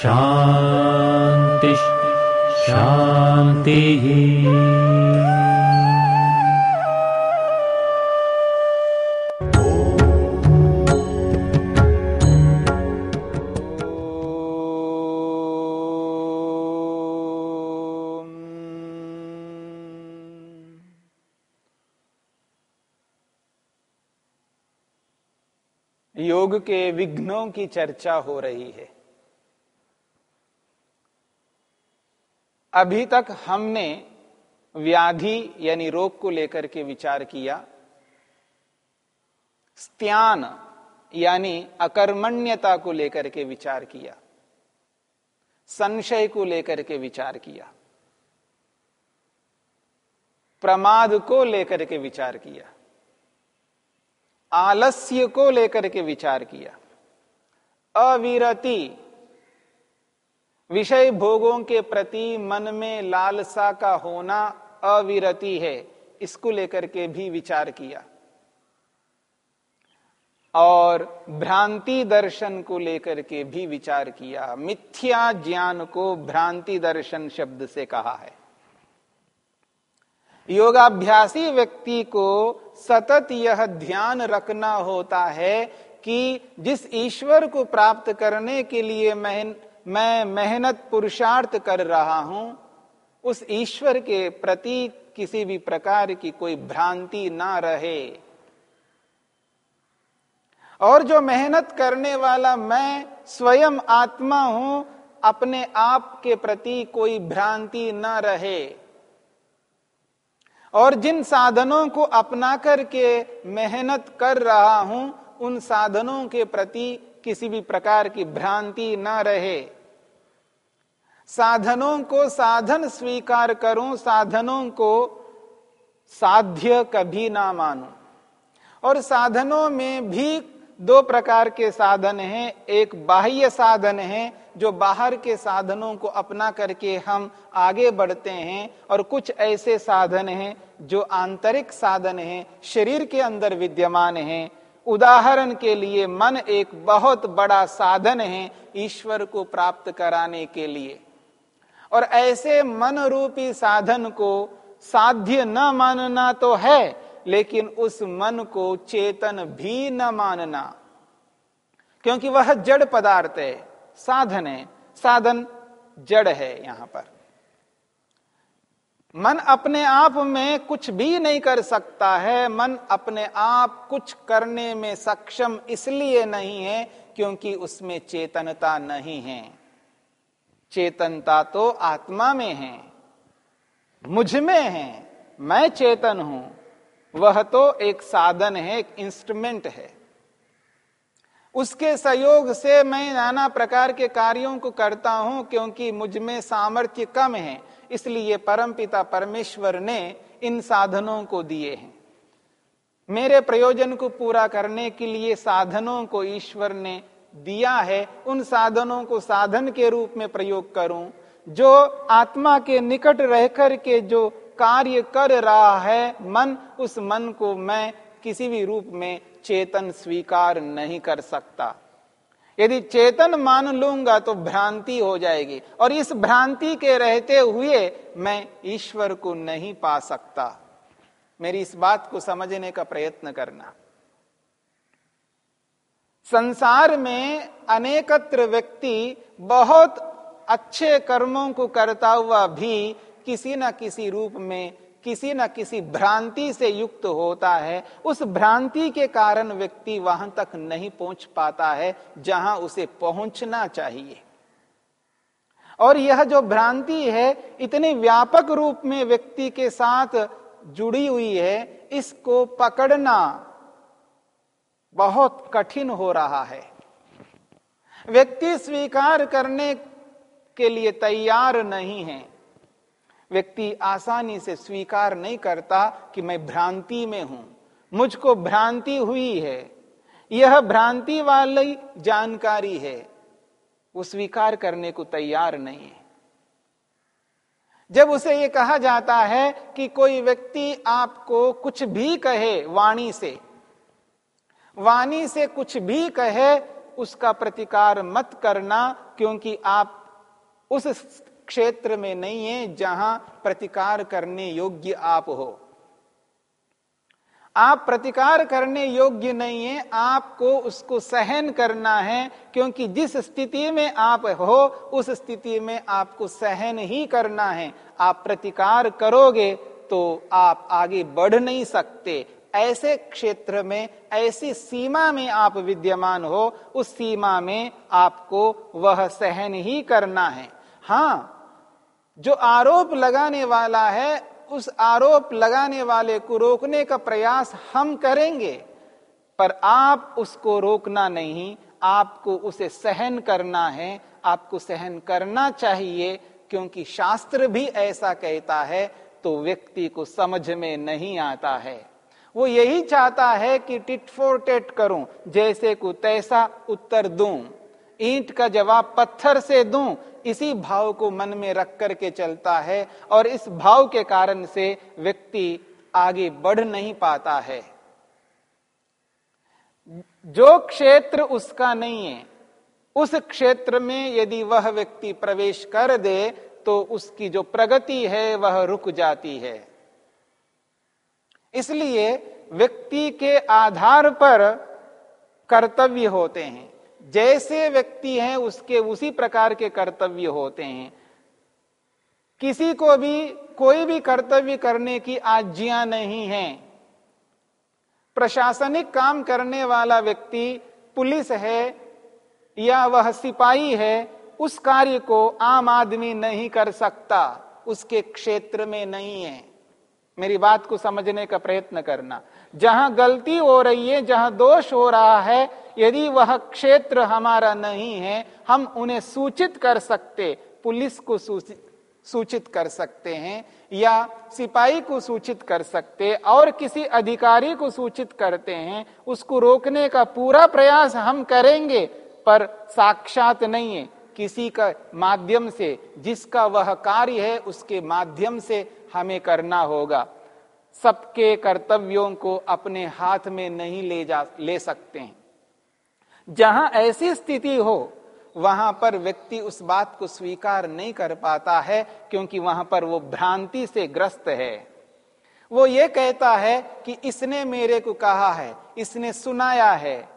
शान्तिः शान्तिः योग के विघ्नों की चर्चा हो रही है। अभी तक हमने व्याधि यानी रोग को लेकर के विचार किया। स्त्यान यानी अकर्मण्यता को लेकर के विचार किया। संशय को लेकर के विचार किया। प्रमाद को लेकर के विचार किया। आलस्य को लेकर के विचार किया। अविरति विषय भोगों के प्रति मन में लालसा का होना अविरति है। इसको लेकर के भी विचार किया। और भ्रांति दर्शन को लेकर के भी विचार किया। मिथ्या ज्ञान को भ्रांति दर्शन शब्द से कहा है। योगाभ्यासी व्यक्ति को सतत यह ध्यान रखना होता है कि जिस ईश्वर को प्राप्त करने के लिए मैं मैं मेहनत पुरुषार्थ कर रहा हूँ, उस ईश्वर के प्रति किसी भी प्रकार की कोई भ्रांति ना रहे। और जो मेहनत करने वाला मैं स्वयं आत्मा हूँ, अपने आप के प्रति कोई भ्रांति न रहे। और जिन साधनों को अपना करके मेहनत कर रहा हूँ, उन साधनों के प्रति किसी भी प्रकार की भ्रांति न रहे। साधनों को साधन स्वीकार करूँ, साधनों को साध्य कभी ना मानूं। और साधनों में भी दो प्रकार के साधन हैं। एक बाह्य साधन है, जो बाहर के साधनों को अपना करके हम आगे बढ़ते हैं। और कुछ ऐसे साधन हैं, जो आंतरिक साधन हैं, शरीर के अंदर विद्यमान हैं। उदाहरण के लिए मन एक बहुत बड़ा साधन है ईश्वर को प्राप्त कराने के लिए। और ऐसे मन रूपी साधन को साध्य न मानना तो है, लेकिन उस मन को चेतन भी न मानना। क्योंकि वह जड़ पदार्थ है, साधन है, साधन जड़ है यहाँ पर। मन अपने आप में कुछ भी नहीं कर सकता है, मन अपने आप कुछ करने में सक्षम इसलिए नहीं है क्योंकि उसमें चेतनता नहीं है। चेतनता तो आत्मा में है, मुझमें है, मैं चेतन हूँ, वह तो एक साधन है, एक इंस्ट्रूमेंट है। उसके सहयोग से मैं नाना प्रकार के कार्यों को करता हूँ क्योंकि मुझमें सामर्थ्य कम है। इसलिए परमपिता परमेश्वर ने इन साधनों को दिए हैं। मेरे प्रयोजन को पूरा करने के लिए साधनों को ईश्वर ने दिया है। उन साधनों को साधन के रूप में प्रयोग करूँ। जो आत्मा के निकट रहकर के जो कार्य कर रहा है, मन, उस मन को मैं किसी भी रूप में चेतन स्वीकार नहीं कर सकता। यदि चेतन मान लूँगा तो भ्रांति हो जाएगी। और इस भ्रांति के रहते हुए मैं ईश्वर को नहीं पा सकता। मेरी इस बात को समझने का प्रयत्न करना। संसार में अनेकत्र व्यक्ति बहुत अच्छे कर्मों को करता हुआ भी किसी न किसी रूप में किसी न किसी भ्रांति से युक्त होता है। उस भ्रांति के कारण व्यक्ति वहाँ तक नहीं पहुँच पाता है, जहाँ उसे पहुँचना चाहिए। और यह जो भ्रांति है, इतने व्यापक रूप में व्यक्ति के साथ जुड़ी हुई है, इसको पकड़ना बहुत कठिन हो रहा है। व्यक्ति स्वीकार करने के लिए तैयार नहीं है। व्यक्ति आसानी से स्वीकार नहीं करता कि मैं भ्रांति में हूँ। मुझको भ्रांति हुई है। यह भ्रांति वाली जानकारी है। वो स्वीकार करने को तैयार नहीं है। जब उसे ये कहा जाता है कि कोई व्यक्ति आपको कुछ भी कहे वाणी से वाणी से कुछ भी कहे, उसका प्रतिकार मत करना, क्योंकि आप उस क्षेत्र में नहीं है जहाँ प्रतिकार करने योग्य आप हो। आप प्रतिकार करने योग्य नहीं है, आपको उसको सहन करना है, क्योंकि जिस स्थिति में आप हो, उस स्थिति में आपको सहन ही करना है। आप प्रतिकार करोगे तो आप आगे बढ़ नहीं सकते। ऐसे क्षेत्र में, ऐसी सीमा में आप विद्यमान हो, उस सीमा में आपको वह सहन ही करना है। हाँ जो आरोप लगाने वाला है, उस आरोप लगाने वाले को रोकने का प्रयास हम करेंगे, पर आप उसको रोकना नहीं, आपको उसे सहन करना है, आपको सहन करना चाहिए, क्योंकि शास्त्र भी ऐसा कहता है तो व्यक्ति को समझ में नहीं आता है। वो यही चाहता है कि टिट फोर टेट करूँ, जैसे को तैसा उत्तर दूँ, ईंट का जवाब पत्थर से दूँ इसी भाव को मन में रख करके चलता है और इस भाव के कारण से व्यक्ति आगे बढ़ नहीं पाता है। जो क्षेत्र उसका नहीं है, उस क्षेत्र में यदि वह व्यक्ति प्रवेश कर दे तो उसकी जो प्रगति है, वह रुक जाती है। इसलिए व्यक्ति के आधार पर कर्तव्य होते हैं। जैसे व्यक्ति हैं, उसके, उसी प्रकार के कर्तव्य होते हैं। किसी को भी, कोई भी कर्तव्य करने की आज्ञा नहीं है। प्रशासनिक काम करने वाला व्यक्ति पुलिस है या वह सिपाही है, उस कार्य को आम आदमी नहीं कर सकता, उसके क्षेत्र में नहीं है। मेरी बात को समझने का प्रयत्न करना। जहाँ गलती हो रही है, जहाँ दोष हो रहा है, यदि वह क्षेत्र हमारा नहीं है, हम उन्हें सूचित कर सकते, पुलिस को सूचित कर सकते हैं, या सिपाही को सूचित कर सकते, और किसी अधिकारी को सूचित करते हैं, उसको रोकने का पूरा प्रयास हम करेंगे, पर साक्षात नहीं है। किसी का माध्यम से, जिसका वह कार्य है, उसके माध्यम से हमें करना होगा। सबके कर्तव्यों को अपने हाथ में नहीं ले जा, ले सकते हैं। जहाँ ऐसी स्थिति हो, वहाँ पर व्यक्ति उस बात को स्वीकार नहीं कर पाता है, क्योंकि वहाँ पर वो भ्रांति से ग्रस्त है। वो ये कहता है कि इसने मेरे को कहा है, इसने सुनाया है।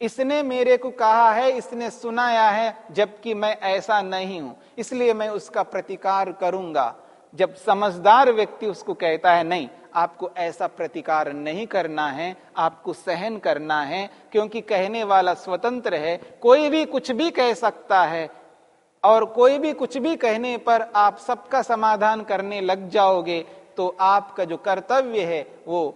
इसने मेरे को कहा है, इसने सुनाया है, जबकि मैं ऐसा नहीं हूँ। इसलिए मैं उसका प्रतिकार करूँगा। जब समझदार व्यक्ति उसको कहता है, नहीं, आपको ऐसा प्रतिकार नहीं करना है, आपको सहन करना है, क्योंकि कहने वाला स्वतंत्र है, कोई भी कुछ भी कह सकता है, और कोई भी कुछ भी कहने पर आप सबका समाधान करने लग जाओगे तो आपका जो कर्तव्य है, वो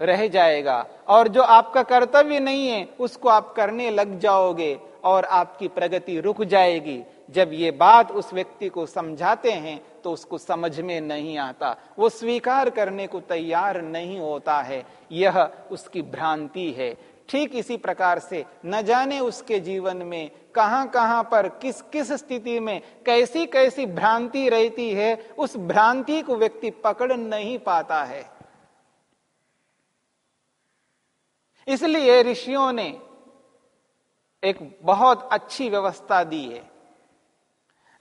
रह जाएगा। और जो आपका कर्तव्य नहीं है, उसको आप करने लग जाओगे, और आपकी प्रगति रुक जाएगी। जब ये बात उस व्यक्ति को समझाते हैं तो उसको समझ में नहीं आता। वो स्वीकार करने को तैयार नहीं होता है। यह उसकी भ्रांति है। ठीक इसी प्रकार से न जाने उसके जीवन में कहाँ कहाँ पर किस किस स्थिति में कैसी कैसी भ्रांति रहती है, उस भ्रांति को व्यक्ति पकड़ नहीं पाता है। इसलिए ऋषियों ने एक बहुत अच्छी व्यवस्था दी है।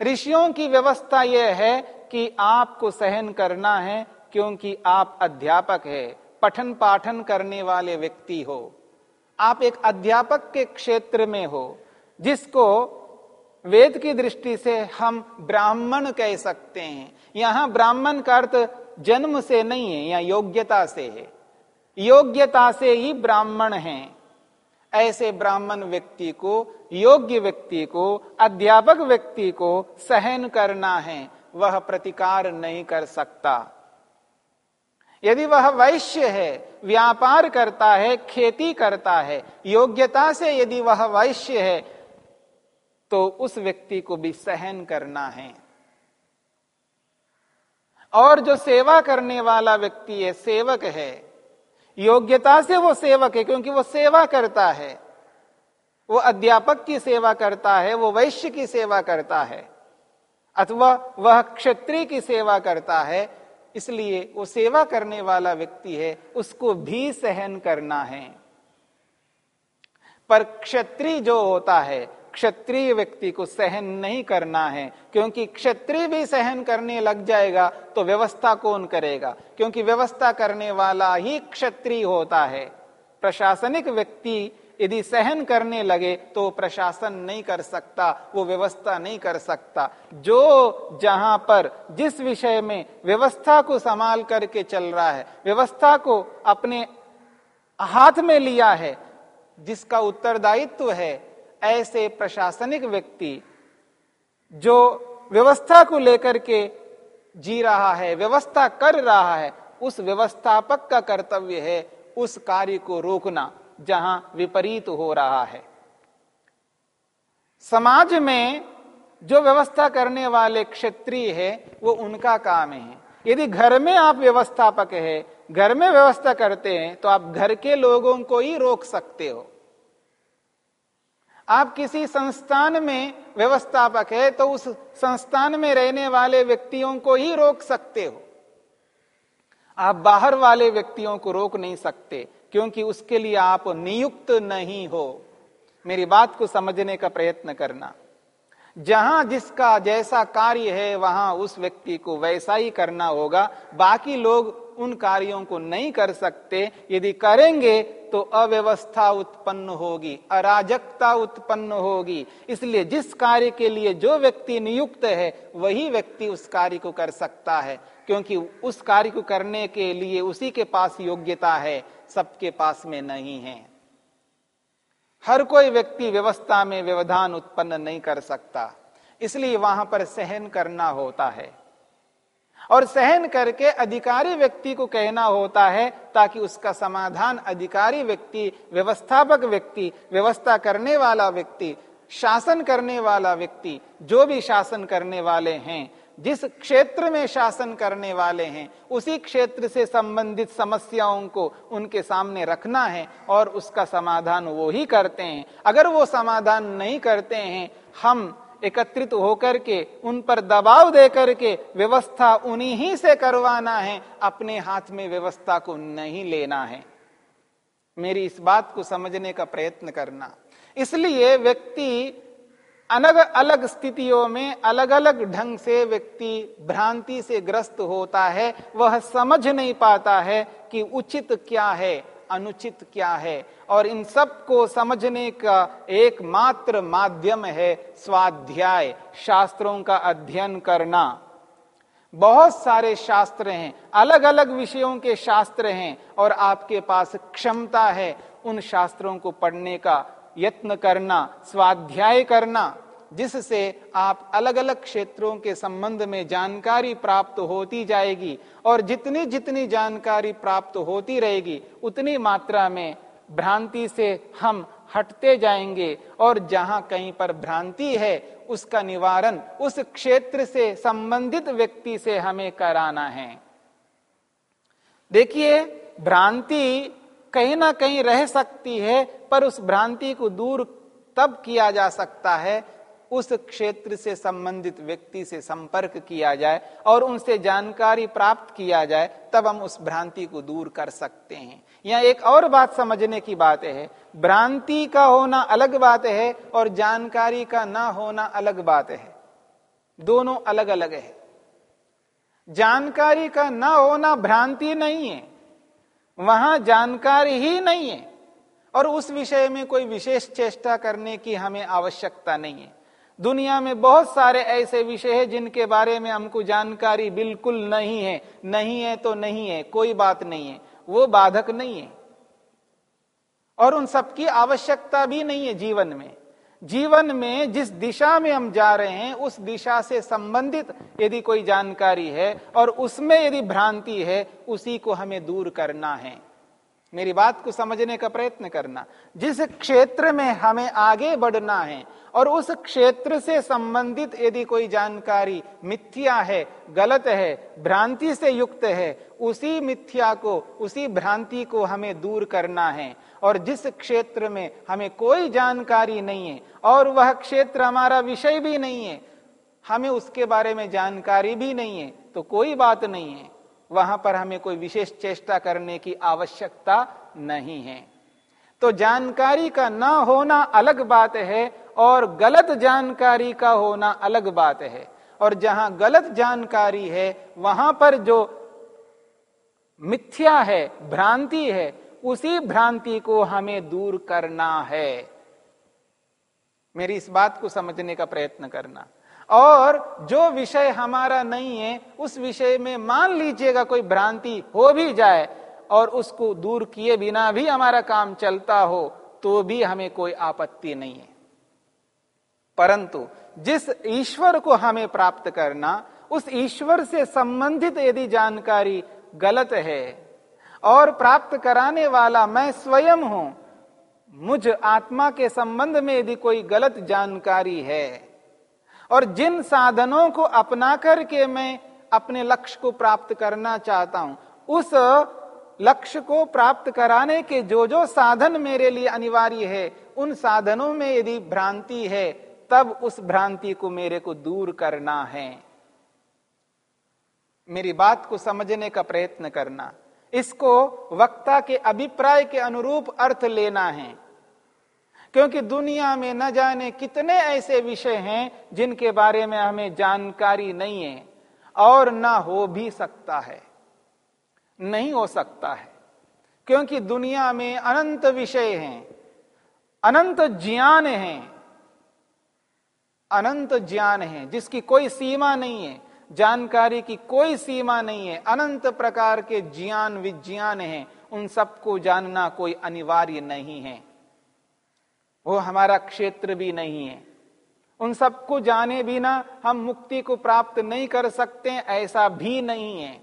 ऋषियों की व्यवस्था यह है कि आपको सहन करना है क्योंकि आप अध्यापक है, पठन पाठन करने वाले व्यक्ति हो। आप एक अध्यापक के क्षेत्र में हो, जिसको वेद की दृष्टि से हम ब्राह्मण कह सकते हैं। यहाँ ब्राह्मण का अर्थ जन्म से नहीं है या योग्यता से है। योग्यता से ही ब्राह्मण हैं। ऐसे ब्राह्मण व्यक्ति को, योग्य व्यक्ति को, अध्यापक व्यक्ति को सहन करना है, वह प्रतिकार नहीं कर सकता। यदि वह वैश्य है, व्यापार करता है, खेती करता है, योग्यता से यदि वह वैश्य है तो उस व्यक्ति को भी सहन करना है। और जो सेवा करने वाला व्यक्ति है, सेवक है योग्यता से वो सेवक है, क्योंकि वो सेवा करता है। वो अध्यापक की सेवा करता है, वो वैश्य की सेवा करता है, अथवा वह क्षत्रिय की सेवा करता है, इसलिए वो सेवा करने वाला व्यक्ति है, उसको भी सहन करना है। पर क्षत्रिय जो होता है क्षत्रिय व्यक्ति को सहन नहीं करना है। क्योंकि क्षत्रिय भी सहन करने लग जाएगा तो व्यवस्था कौन करेगा? क्योंकि व्यवस्था करने वाला ही क्षत्रिय होता है। प्रशासनिक व्यक्ति यदि सहन करने लगे तो प्रशासन नहीं कर सकता, वो व्यवस्था नहीं कर सकता। जो जहाँ पर, जिस विषय में व्यवस्था को संभाल करके चल रहा है, व्यवस्था को अपने हाथ में लिया है, जिसका उत्तरदायित्व है ऐसे प्रशासनिक व्यक्ति जो व्यवस्था को लेकर के जी रहा है, व्यवस्था कर रहा है, उस व्यवस्थापक का कर्तव्य है उस कार्य को रोकना, जहाँ विपरीत हो रहा है। समाज में जो व्यवस्था करने वाले क्षेत्रीय है, वो उनका काम है। यदि घर में आप व्यवस्थापक है, घर में व्यवस्था करते हैं तो आप घर के लोगों को ही रोक सकते हो। आप किसी संस्थान में व्यवस्थापक है तो उस संस्थान में रहने वाले व्यक्तियों को ही रोक सकते हो। आप बाहर वाले व्यक्तियों को रोक नहीं सकते, क्योंकि उसके लिए आप नियुक्त नहीं हो। मेरी बात को समझने का प्रयत्न करना। जहाँ जिसका जैसा कार्य है, वहाँ उस व्यक्ति को वैसा ही करना होगा। बाकी लोग उन कार्यों को नहीं कर सकते। यदि करेंगे तो अव्यवस्था उत्पन्न होगी, अराजकता उत्पन्न होगी। इसलिए जिस कार्य के लिए जो व्यक्ति नियुक्त है, वही व्यक्ति उस कार्य को कर सकता है। क्योंकि उस कार्य को करने के लिए उसी के पास योग्यता है, सबके पास में नहीं है। हर कोई व्यक्ति व्यवस्था में व्यवधान उत्पन्न नहीं कर सकता। इसलिए वहाँ पर सहन करना होता है। और सहन करके अधिकारी व्यक्ति को कहना होता है ताकि उसका समाधान अधिकारी व्यक्ति, व्यवस्थापक व्यक्ति, व्यवस्था करने वाला व्यक्ति, शासन करने वाला व्यक्ति, जो भी शासन करने वाले हैं जिस क्षेत्र में शासन करने वाले हैं, उसी क्षेत्र से संबंधित समस्याओं को उनके सामने रखना है और उसका समाधान वो ही करते हैं। अगर वो समाधान नहीं करते हैं, हम एकत्रित होकर के, उन पर दबाव दे करके व्यवस्था उन्हीं से करवाना है, अपने हाथ में व्यवस्था को नहीं लेना है। मेरी इस बात को समझने का प्रयत्न करना। इसलिए व्यक्ति अलग अलग स्थितियों में अलग अलग ढंग से व्यक्ति भ्रांति से ग्रस्त होता है, वह समझ नहीं पाता है कि उचित क्या है, अनुचित क्या है। और इन सबको समझने का एकमात्र माध्यम है स्वाध्याय, शास्त्रों का अध्ययन करना। बहुत सारे शास्त्र हैं, अलग अलग विषयों के शास्त्र हैं, और आपके पास क्षमता है उन शास्त्रों को पढ़ने का। यत्न करना, स्वाध्याय करना, जिससे आप अलग अलग क्षेत्रों के संबंध में जानकारी प्राप्त होती जाएगी और जितनी जितनी जानकारी प्राप्त होती रहेगी, उतनी मात्रा में भ्रांति से हम हटते जाएँगे और जहाँ कहीं पर भ्रांति है, उसका निवारण उस क्षेत्र से संबंधित व्यक्ति से हमें कराना है। देखिए, भ्रांति कहीं ना कहीं रह सकती है, पर उस भ्रांति को दूर तब किया जा सकता है, उस क्षेत्र से संबंधित व्यक्ति से संपर्क किया जाए और उनसे जानकारी प्राप्त किया जाए, तब हम उस भ्रांति को दूर कर सकते हैं। यह एक और बात समझने की बात है, भ्रांति का होना अलग बात है और जानकारी का ना होना अलग बात है। दोनों अलग अलग है। जानकारी का ना होना भ्रांति नहीं है वहाँ जानकारी ही नहीं है। और उस विषय में कोई विशेष चेष्टा करने की हमें आवश्यकता नहीं है। दुनिया में बहुत सारे ऐसे विषय हैं जिनके बारे में हमको जानकारी बिल्कुल नहीं है। नहीं है तो नहीं है, कोई बात नहीं है। वो बाधक नहीं है। और उन सबकी आवश्यकता भी नहीं है जीवन में। जीवन में जिस दिशा में हम जा रहे हैं, उस दिशा से संबंधित यदि कोई जानकारी है और उसमें यदि भ्रांति है, उसी को हमें दूर करना है। मेरी बात को समझने का प्रयत्न करना। जिस क्षेत्र में हमें आगे बढ़ना है और उस क्षेत्र से संबंधित यदि कोई जानकारी मिथ्या है, गलत है, भ्रांति से युक्त है, उसी मिथ्या को, उसी भ्रांति को हमें दूर करना है। और जिस क्षेत्र में हमें कोई जानकारी नहीं है और वह क्षेत्र हमारा विषय भी नहीं है, हमें उसके बारे में जानकारी भी नहीं है तो कोई बात नहीं है। वहाँ पर हमें कोई विशेष चेष्टा करने की आवश्यकता नहीं है। तो जानकारी का ना होना अलग बात है और गलत जानकारी का होना अलग बात है। और जहाँ गलत जानकारी है, वहाँ पर जो मिथ्या है, भ्रांति है, उसी भ्रांति को हमें दूर करना है। मेरी इस बात को समझने का प्रयत्न करना। और जो विषय हमारा नहीं है, उस विषय में मान लीजिएगा कोई भ्रांति हो भी जाए और उसको दूर किए बिना भी हमारा काम चलता हो तो भी हमें कोई आपत्ति नहीं है। परंतु जिस ईश्वर को हमें प्राप्त करना, उस ईश्वर से संबंधित यदि जानकारी गलत है और प्राप्त कराने वाला मैं स्वयं हूँ, मुझ आत्मा के संबंध में यदि कोई गलत जानकारी है और जिन साधनों को अपना करके मैं अपने लक्ष्य को प्राप्त करना चाहता हूँ, उस लक्ष्य को प्राप्त कराने के जो जो साधन मेरे लिए अनिवार्य है, उन साधनों में यदि भ्रांति है, तब उस भ्रांति को मेरे को दूर करना है। मेरी बात को समझने का प्रयत्न करना। इसको वक्ता के अभिप्राय के अनुरूप अर्थ लेना है। क्योंकि दुनिया में न जाने कितने ऐसे विषय हैं जिनके बारे में हमें जानकारी नहीं है और ना हो भी सकता है। नहीं हो सकता है। क्योंकि दुनिया में अनंत विषय हैं, अनंत ज्ञान है, अनंत ज्ञान है, जिसकी कोई सीमा नहीं है, जानकारी की कोई सीमा नहीं है, अनंत प्रकार के ज्ञान विज्ञान हैं, उन सबको जानना कोई अनिवार्य नहीं है। वो हमारा क्षेत्र भी नहीं है। उन सबको जाने बिना हम मुक्ति को प्राप्त नहीं कर सकते, ऐसा भी नहीं है।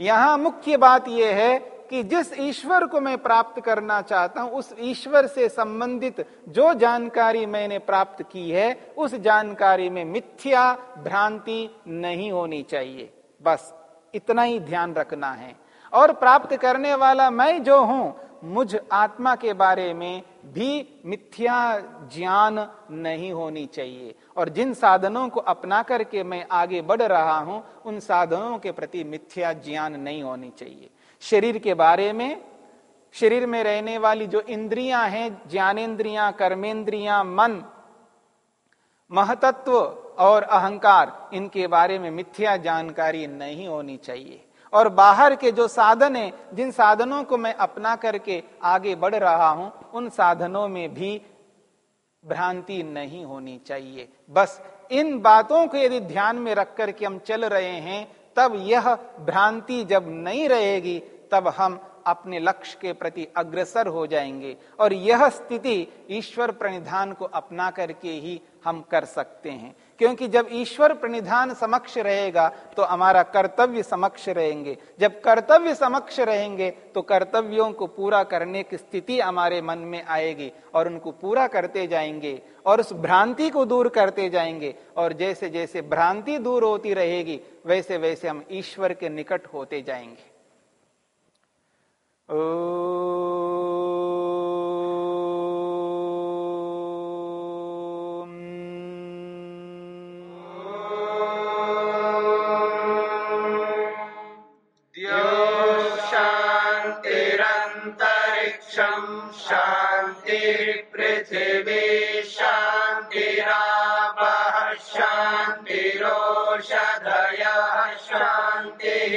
यहाँ मुख्य बात यह है कि जिस ईश्वर को मैं प्राप्त करना चाहता हूँ, उस ईश्वर से संबंधित जो जानकारी मैंने प्राप्त की है, उस जानकारी में मिथ्या भ्रांति नहीं होनी चाहिए। बस इतना ही ध्यान रखना है। और प्राप्त करने वाला मैं जो हूँ, मुझ आत्मा के बारे में भी मिथ्या ज्ञान नहीं होनी चाहिए। और जिन साधनों को अपना करके मैं आगे बढ़ रहा हूँ, उन साधनों के प्रति मिथ्या ज्ञान नहीं होनी चाहिए। शरीर के बारे में, शरीर में रहने वाली जो इंद्रियाँ हैं ज्ञानेन्द्रियाँ कर्मेंद्रियाँ, मन, महतत्व और अहंकार, इनके बारे में मिथ्या जानकारी नहीं होनी चाहिए। और बाहर के जो साधन है जिन साधनों को मैं अपना करके आगे बढ़ रहा हूँ, उन साधनों में भी भ्रांति नहीं होनी चाहिए। बस इन बातों को यदि ध्यान में रख करके हम चल रहे हैं, तब यह भ्रांति जब नहीं रहेगी, तब हम अपने लक्ष्य के प्रति अग्रसर हो जाएँगे और यह स्थिति ईश्वर प्रणिधान को अपना करके ही हम कर सकते हैं। क्योंकि जब ईश्वर प्रणिधान समक्ष रहेगा तो हमारा कर्तव्य समक्ष रहेंगे। जब कर्तव्य समक्ष रहेंगे तो कर्तव्यों को पूरा करने की स्थिति हमारे मन में आएगी और उनको पूरा करते जाएँगे और उस भ्रांति को दूर करते जाएँगे और जैसे जैसे भ्रांति दूर होती रहेगी वैसे वैसे हम ईश्वर के निकट होते जाएँगे।